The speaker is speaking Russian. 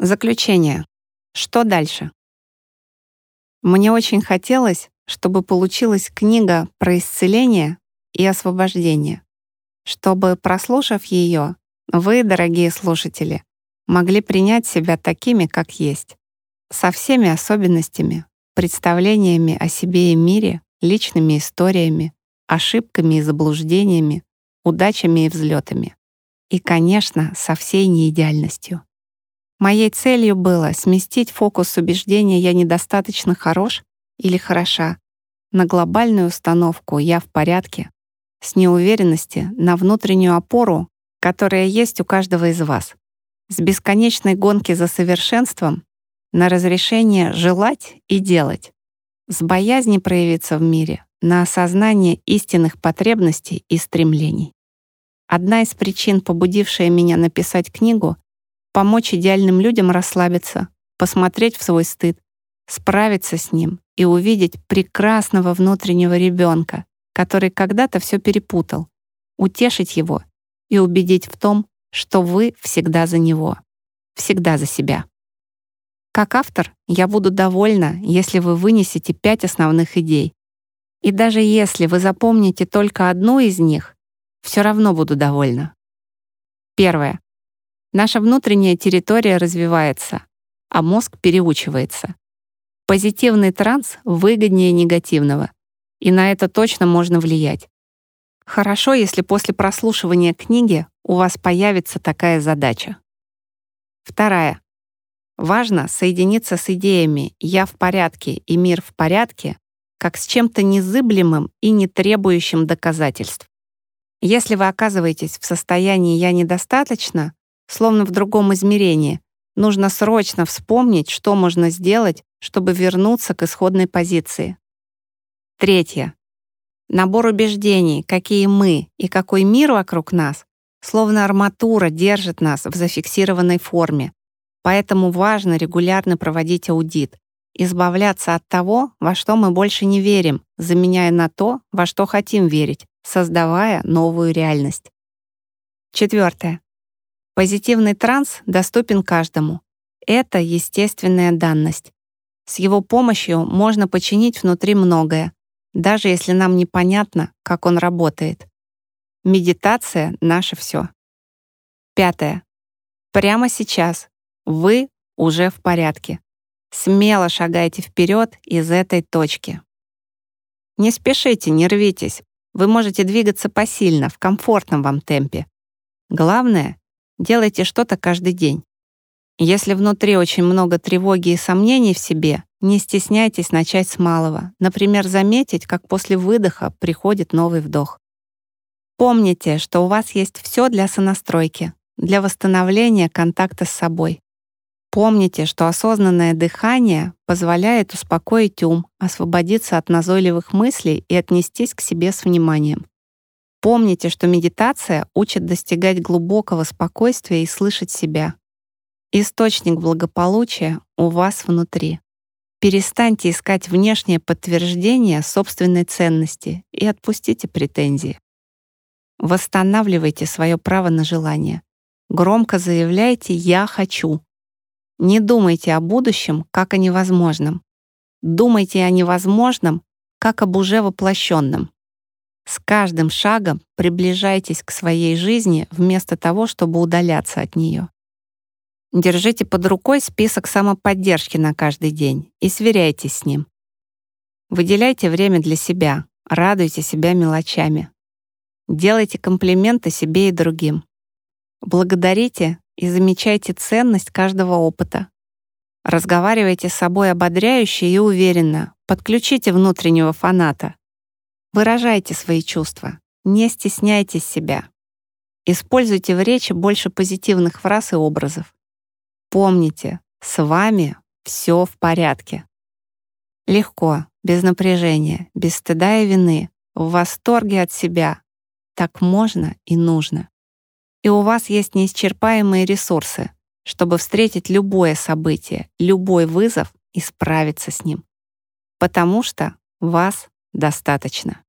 Заключение. Что дальше? Мне очень хотелось, чтобы получилась книга про исцеление и освобождение, чтобы, прослушав ее, вы, дорогие слушатели, могли принять себя такими, как есть, со всеми особенностями, представлениями о себе и мире, личными историями, ошибками и заблуждениями, удачами и взлетами. И, конечно, со всей неидеальностью. Моей целью было сместить фокус убеждения «я недостаточно хорош» или «хороша» на глобальную установку «я в порядке», с неуверенности на внутреннюю опору, которая есть у каждого из вас, с бесконечной гонки за совершенством на разрешение желать и делать, с боязни проявиться в мире на осознание истинных потребностей и стремлений. Одна из причин, побудившая меня написать книгу, помочь идеальным людям расслабиться, посмотреть в свой стыд, справиться с ним и увидеть прекрасного внутреннего ребенка, который когда-то все перепутал, утешить его и убедить в том, что вы всегда за него, всегда за себя. Как автор я буду довольна, если вы вынесете пять основных идей. И даже если вы запомните только одну из них, все равно буду довольна. Первое. Наша внутренняя территория развивается, а мозг переучивается. Позитивный транс выгоднее негативного, и на это точно можно влиять. Хорошо, если после прослушивания книги у вас появится такая задача. Вторая. Важно соединиться с идеями «я в порядке» и «мир в порядке» как с чем-то незыблемым и не требующим доказательств. Если вы оказываетесь в состоянии «я недостаточно», словно в другом измерении, нужно срочно вспомнить, что можно сделать, чтобы вернуться к исходной позиции. Третье. Набор убеждений, какие мы и какой мир вокруг нас, словно арматура держит нас в зафиксированной форме. Поэтому важно регулярно проводить аудит, избавляться от того, во что мы больше не верим, заменяя на то, во что хотим верить, создавая новую реальность. Четвертое. Позитивный транс доступен каждому. Это естественная данность. С его помощью можно починить внутри многое, даже если нам непонятно, как он работает. Медитация — наше все. Пятое. Прямо сейчас вы уже в порядке. Смело шагайте вперед из этой точки. Не спешите, не рвитесь. Вы можете двигаться посильно, в комфортном вам темпе. Главное, делайте что-то каждый день. Если внутри очень много тревоги и сомнений в себе, не стесняйтесь начать с малого. Например, заметить, как после выдоха приходит новый вдох. Помните, что у вас есть все для сонастройки, для восстановления контакта с собой. Помните, что осознанное дыхание позволяет успокоить ум, освободиться от назойливых мыслей и отнестись к себе с вниманием. Помните, что медитация учит достигать глубокого спокойствия и слышать себя. Источник благополучия у вас внутри. Перестаньте искать внешнее подтверждение собственной ценности и отпустите претензии. Восстанавливайте свое право на желание. Громко заявляйте «я хочу», не думайте о будущем как о невозможном. Думайте о невозможном как об уже воплощенном. С каждым шагом приближайтесь к своей жизни вместо того, чтобы удаляться от нее. Держите под рукой список самоподдержки на каждый день и сверяйтесь с ним. Выделяйте время для себя, радуйте себя мелочами. Делайте комплименты себе и другим. Благодарите и замечайте ценность каждого опыта. Разговаривайте с собой ободряюще и уверенно, подключите внутреннего фаната. Выражайте свои чувства, не стесняйтесь себя. Используйте в речи больше позитивных фраз и образов. Помните, с вами все в порядке. Легко, без напряжения, без стыда и вины, в восторге от себя. Так можно и нужно и у вас есть неисчерпаемые ресурсы, чтобы встретить любое событие, любой вызов и справиться с ним. Потому что вас достаточно.